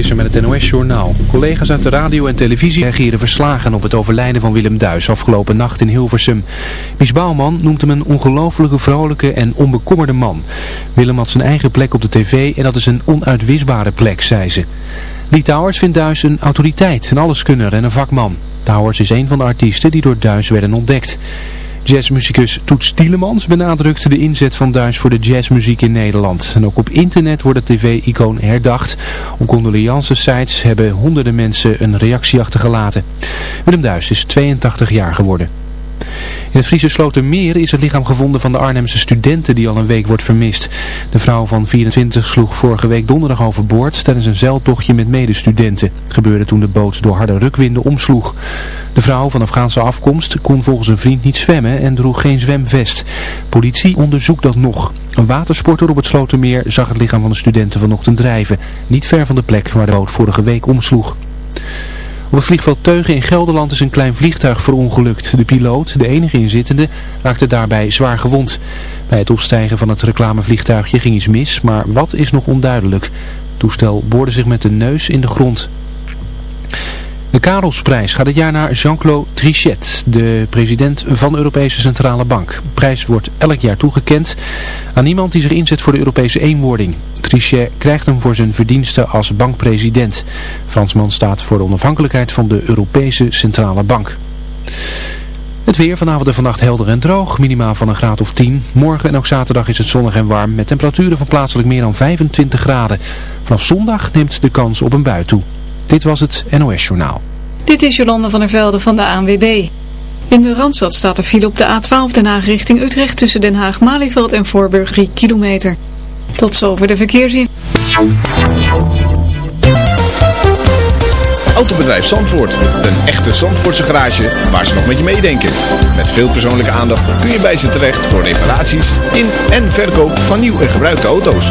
Visser met het NOS-journaal. Collega's uit de radio en televisie reageren verslagen op het overlijden van Willem Duis afgelopen nacht in Hilversum. Mies Bouwman noemt hem een ongelofelijke, vrolijke en onbekommerde man. Willem had zijn eigen plek op de tv en dat is een onuitwisbare plek, zei ze. Lee Towers vindt Duis een autoriteit, een alleskunner en een vakman. Towers is een van de artiesten die door Duis werden ontdekt. Jazzmuzikus Toets Tielemans benadrukte de inzet van Duis voor de jazzmuziek in Nederland. En ook op internet wordt het tv-icoon herdacht. Op condoleance-sites hebben honderden mensen een reactie achtergelaten. Willem Duis is 82 jaar geworden. In het Friese Slotermeer is het lichaam gevonden van de Arnhemse studenten die al een week wordt vermist. De vrouw van 24 sloeg vorige week donderdag overboord tijdens een zeiltochtje met medestudenten. Gebeurde toen de boot door harde rukwinden omsloeg. De vrouw van Afghaanse afkomst kon volgens een vriend niet zwemmen en droeg geen zwemvest. Politie onderzoekt dat nog. Een watersporter op het Slotermeer zag het lichaam van de studenten vanochtend drijven. Niet ver van de plek waar de boot vorige week omsloeg. Op het vliegveld Teugen in Gelderland is een klein vliegtuig verongelukt. De piloot, de enige inzittende, raakte daarbij zwaar gewond. Bij het opstijgen van het reclamevliegtuigje ging iets mis, maar wat is nog onduidelijk. Het toestel boorde zich met de neus in de grond. De Karelsprijs gaat dit jaar naar Jean-Claude Trichet, de president van de Europese Centrale Bank. De prijs wordt elk jaar toegekend aan iemand die zich inzet voor de Europese eenwording. Trichet krijgt hem voor zijn verdiensten als bankpresident. Fransman staat voor de onafhankelijkheid van de Europese Centrale Bank. Het weer vanavond en vannacht helder en droog, minimaal van een graad of 10. Morgen en ook zaterdag is het zonnig en warm met temperaturen van plaatselijk meer dan 25 graden. Vanaf zondag neemt de kans op een bui toe. Dit was het NOS Journaal. Dit is Jolande van der Velde van de ANWB. In de Randstad staat er file op de A12 Den Haag richting Utrecht tussen Den Haag-Malieveld en Voorburg 3 kilometer. Tot zover de verkeersin. Autobedrijf Zandvoort. Een echte Zandvoortse garage waar ze nog met je meedenken. Met veel persoonlijke aandacht kun je bij ze terecht voor reparaties in en verkoop van nieuw en gebruikte auto's.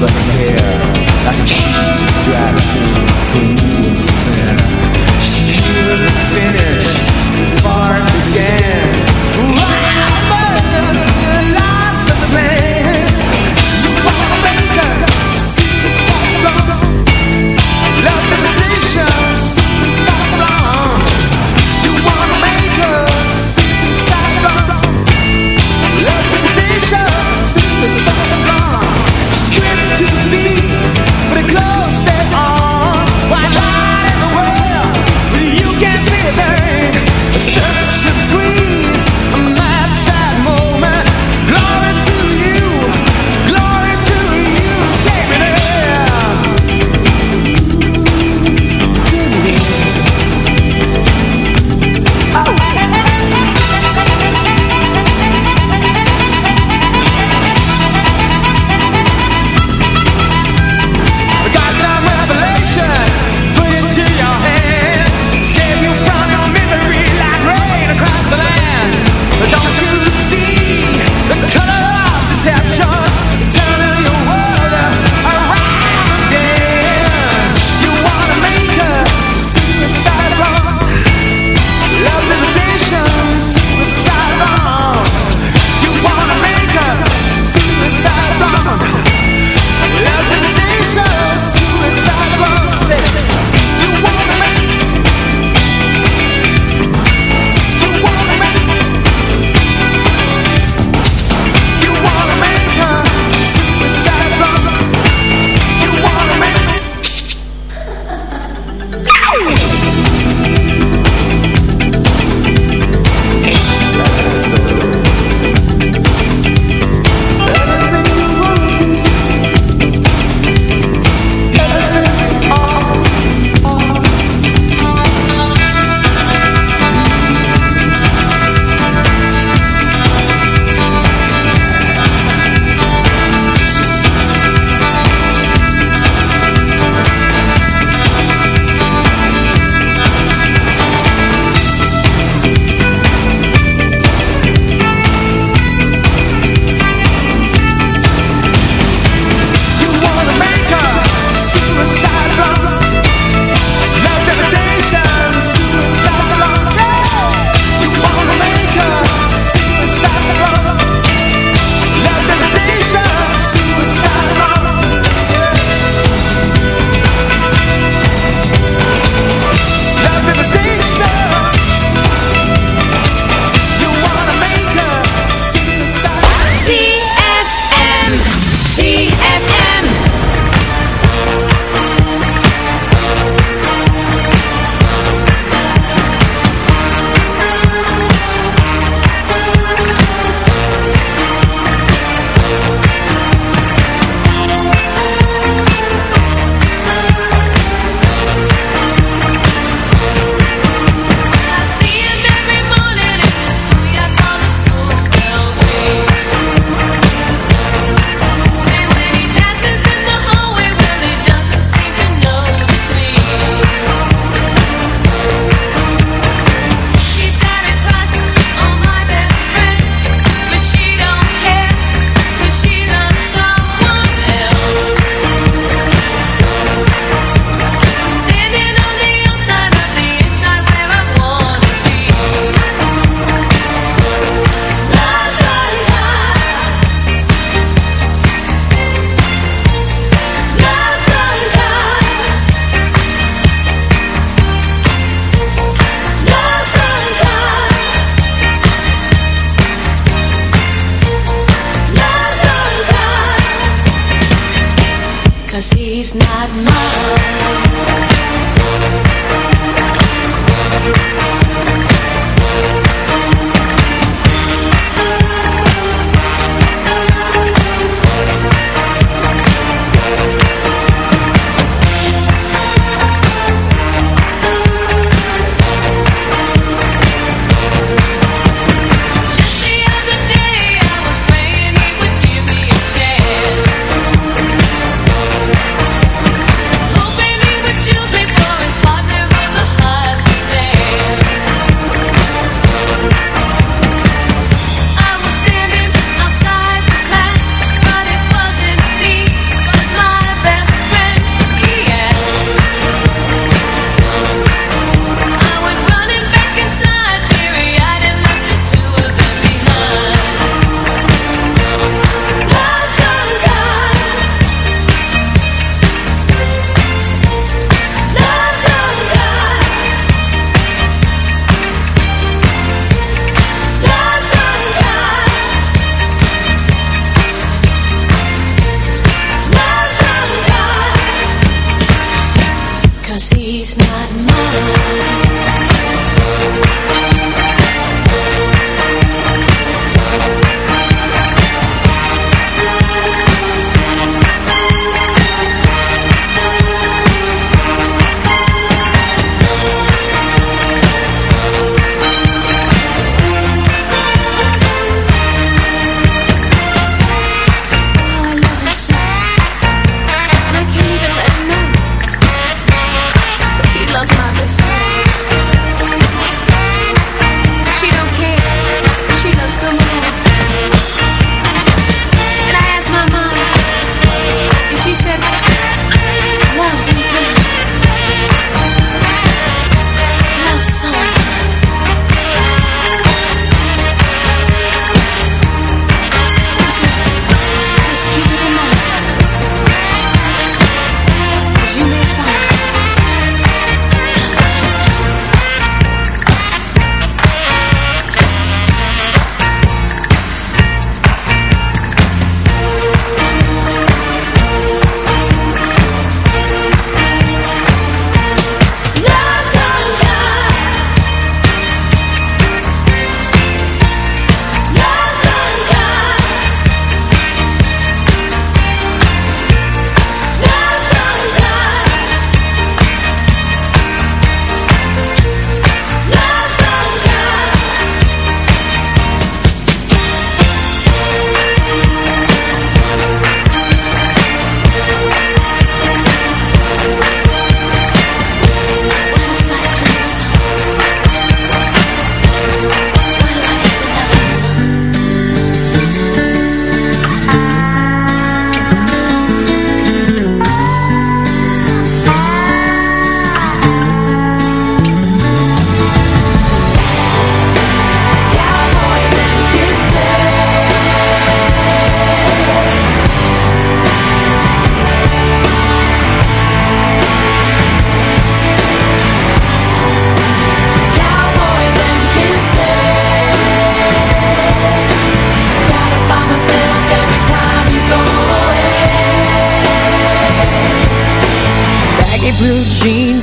of a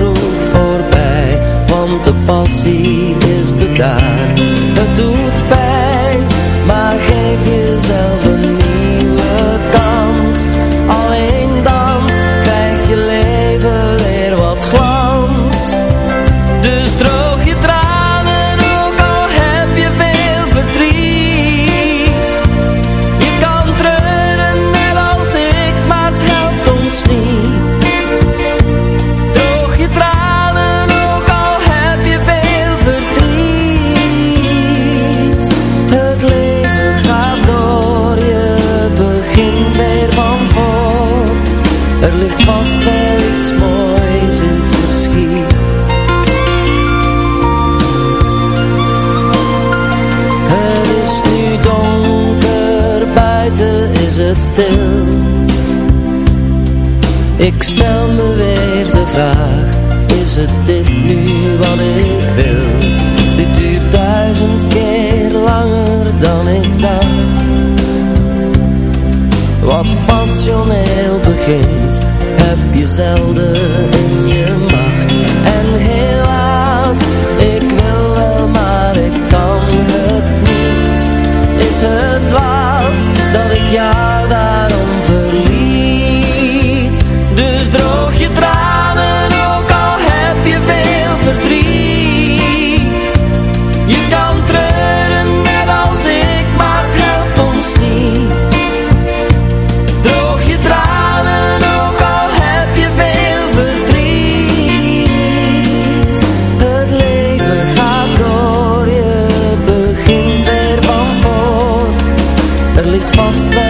vroeg voorbij Want de passie is bedaard. Het doet pijn, vraag Is het dit nu wat ik wil? Dit duurt duizend keer langer dan ik dacht. Wat passioneel begint Heb je zelden in je macht. En helaas, ik wil wel maar ik kan het niet. Is het dwaas dat ik jou Er ligt vast wel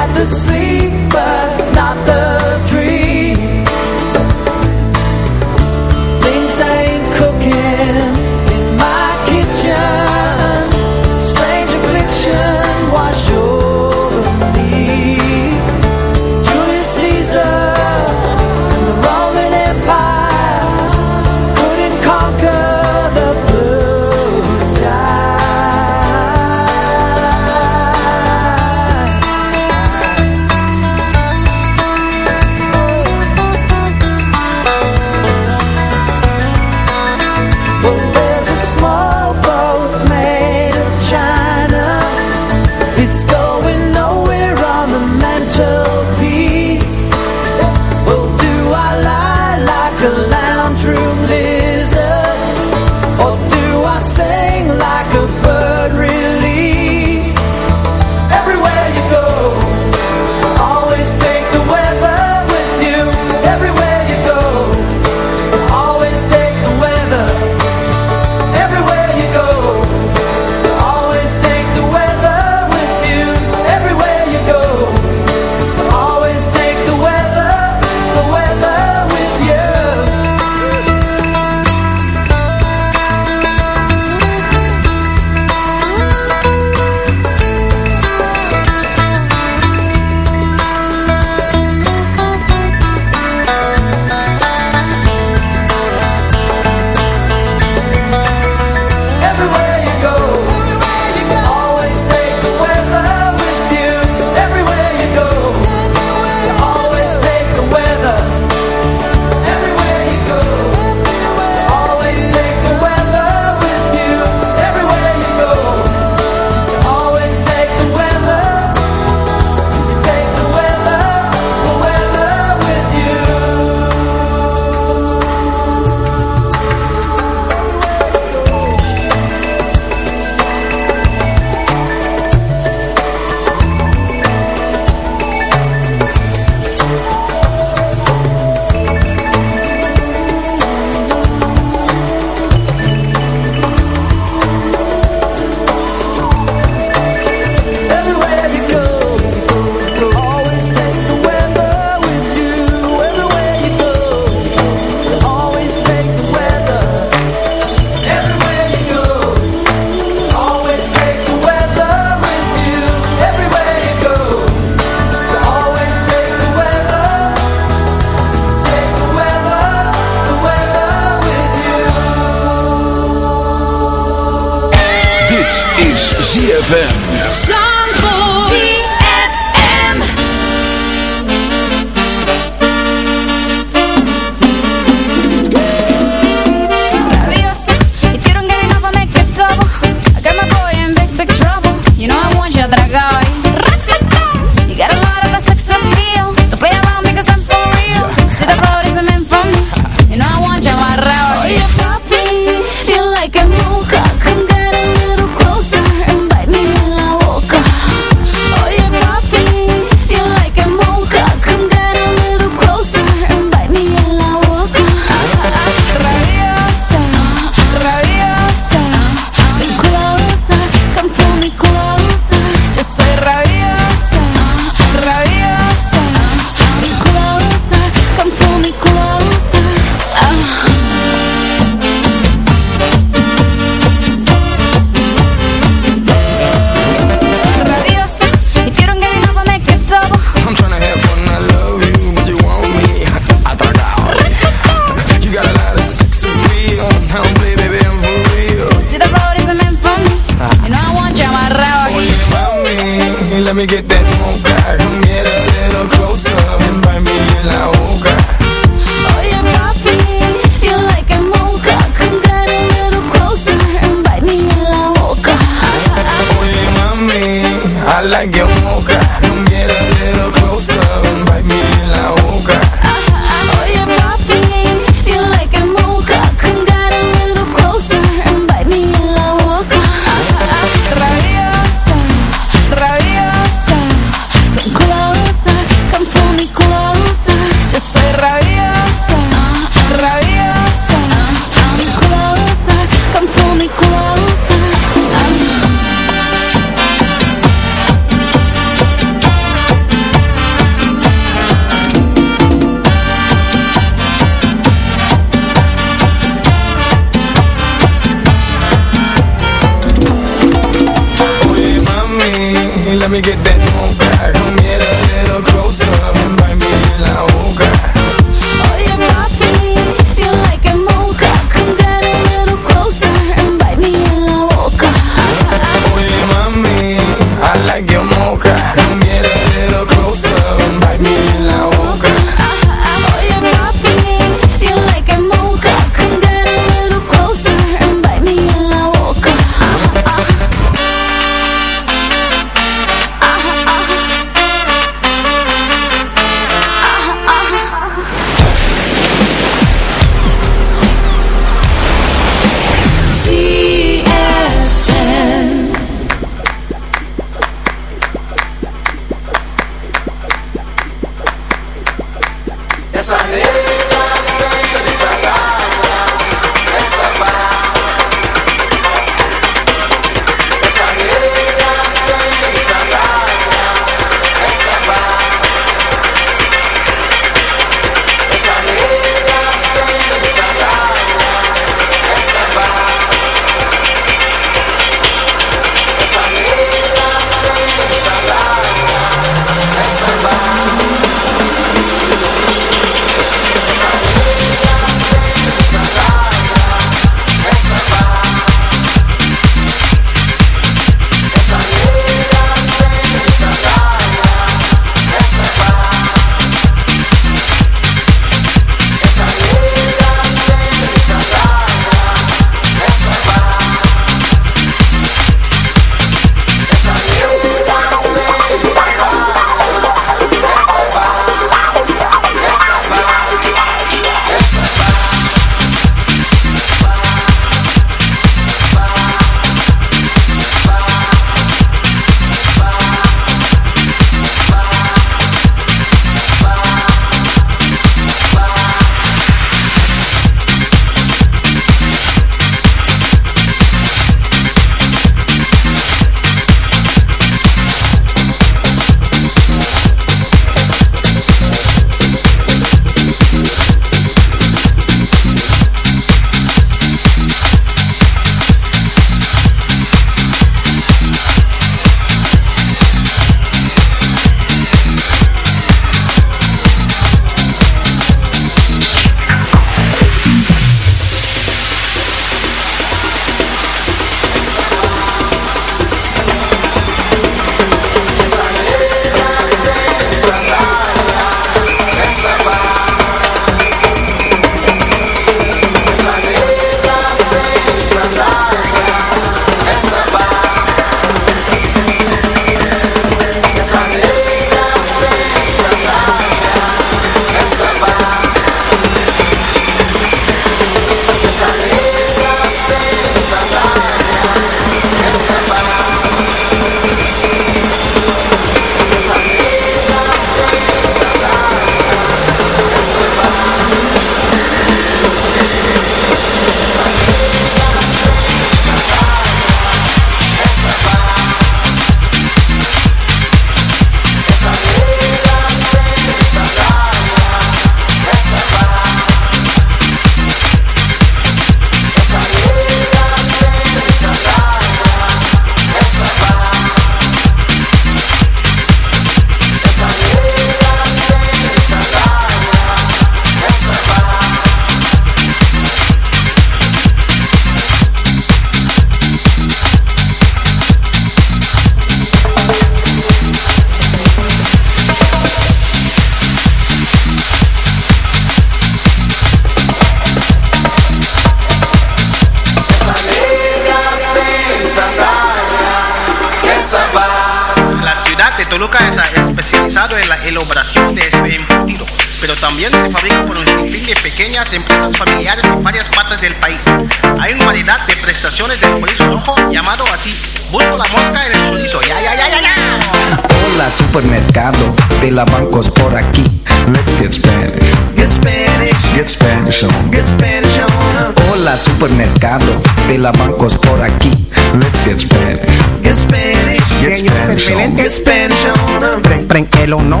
supermercado de la bancos por aquí. Let's get Spanish. Get Spanish. Get Spanish on. Get Spanish on. El o no.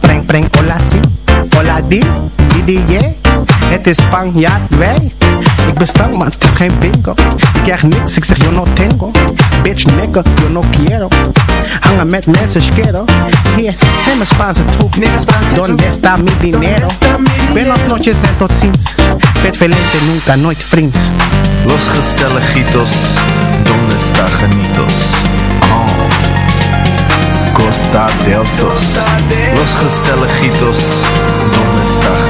Preng, preng, hola si. Hola di, di, di, yeah. Het is Spanjaard, wij. Ik ben stank, maar het is geen bingo. Ik krijg niks, ik zeg yo no tengo. Bitch, nigga, yo no quiero. Hangen met mensen, schero. Hier, neem mijn Spaanse troep. Donde está mi dinero? Buenos noches en tot ziens. Vet velente, nunca, nooit vriends. Los gezelligitos, donde está genitos? Oh. Costa del Sos. Los gezelligitos, donde está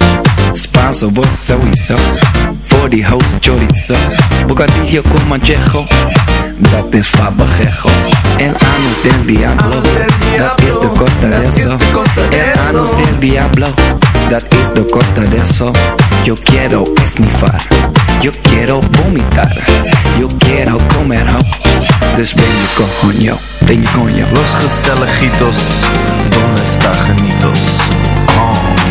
Spanso, vos sowieso. Voor die host chorizo. Bocadillo con manchejo. Dat is fabajejo. El anus del diablo. Dat is de costa de eso. El anus del diablo. Dat is de costa de eso. Yo quiero esnifar. Yo quiero vomitar. Yo quiero comer ho. Dus ben je coño. Ben je coño. Los gezelligitos, donde está genitos? Oh.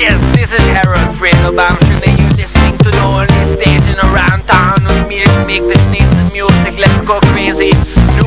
Yes, this is Harold Fred Obama. Should they use this thing to know on this stage and around town with me to make this nice music? Let's go crazy. Do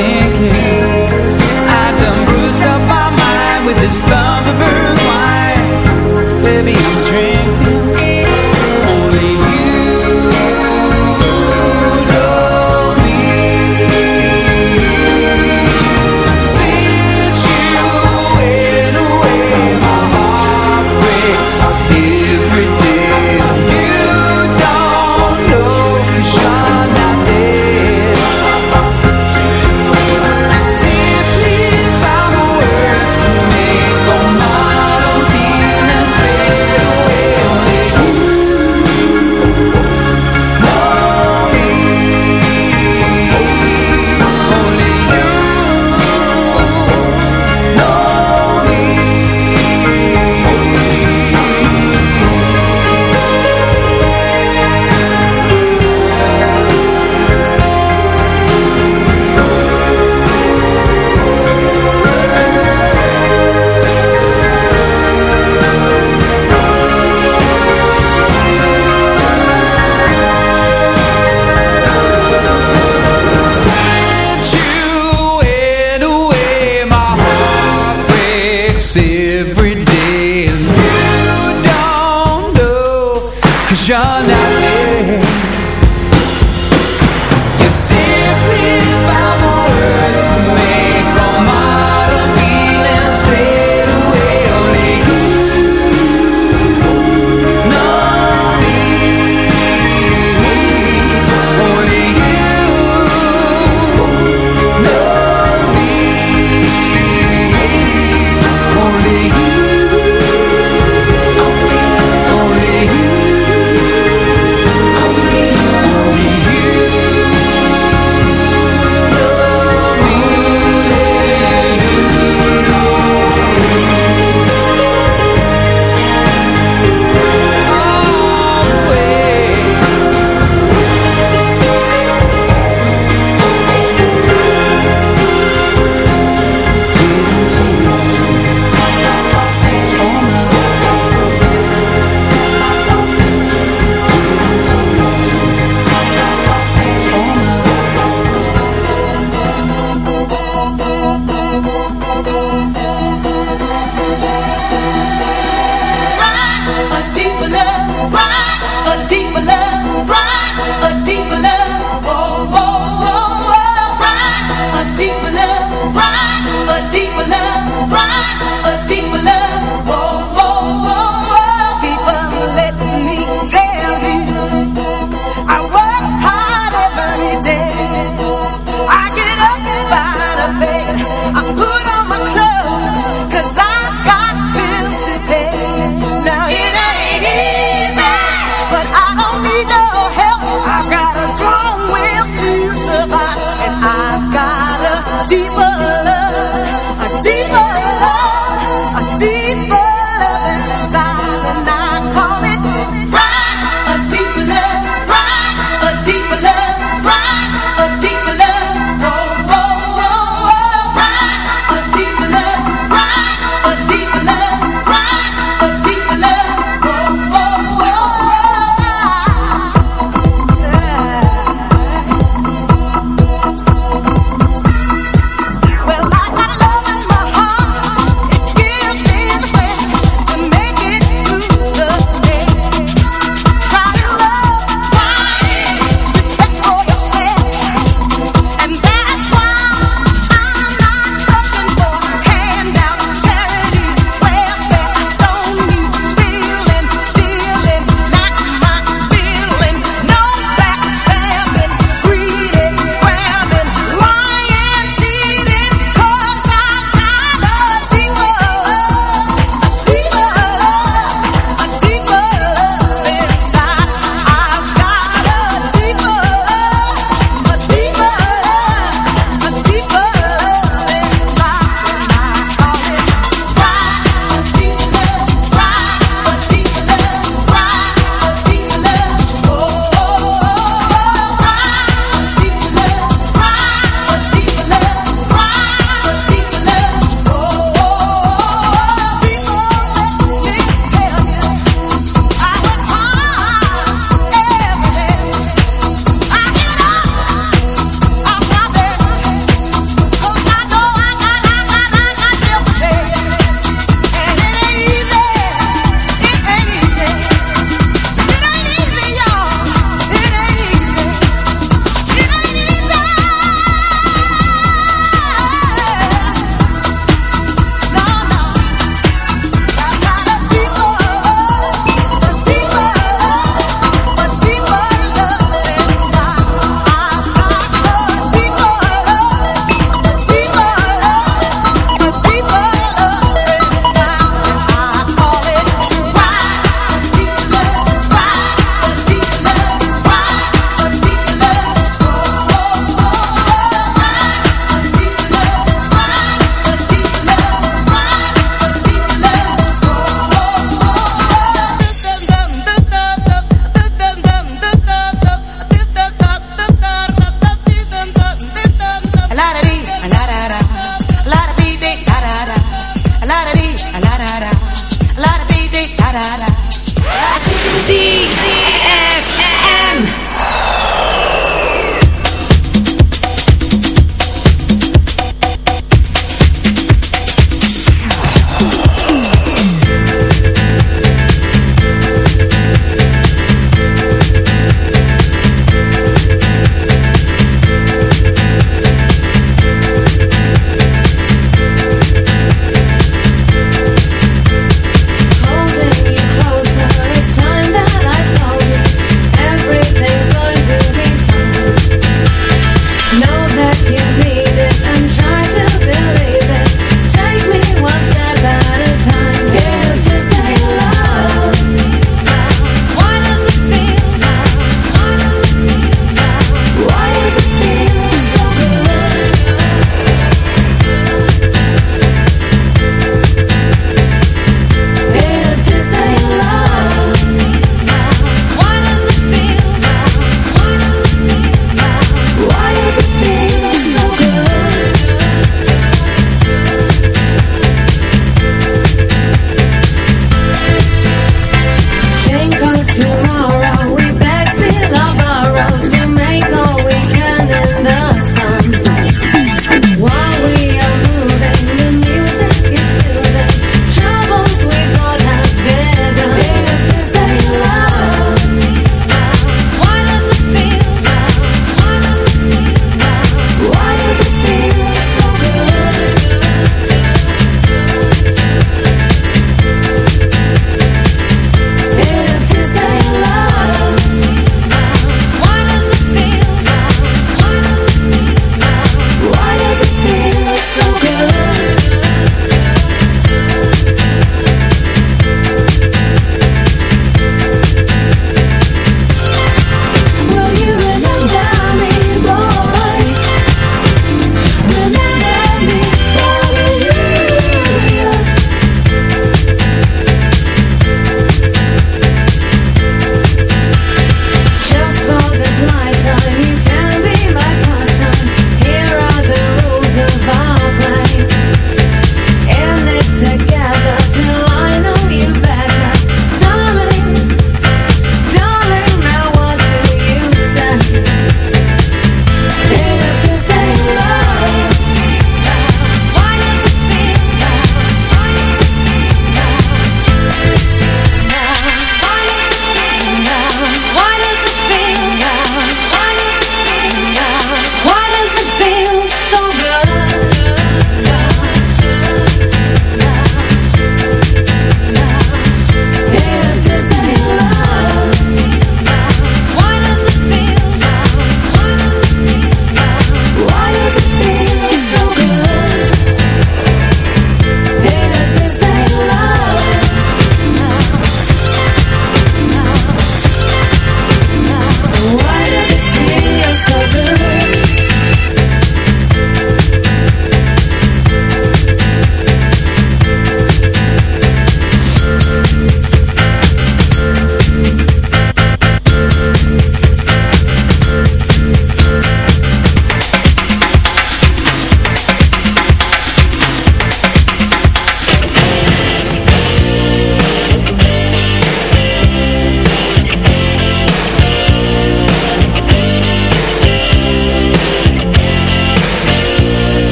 thinking. I done bruised up my mind with this thought.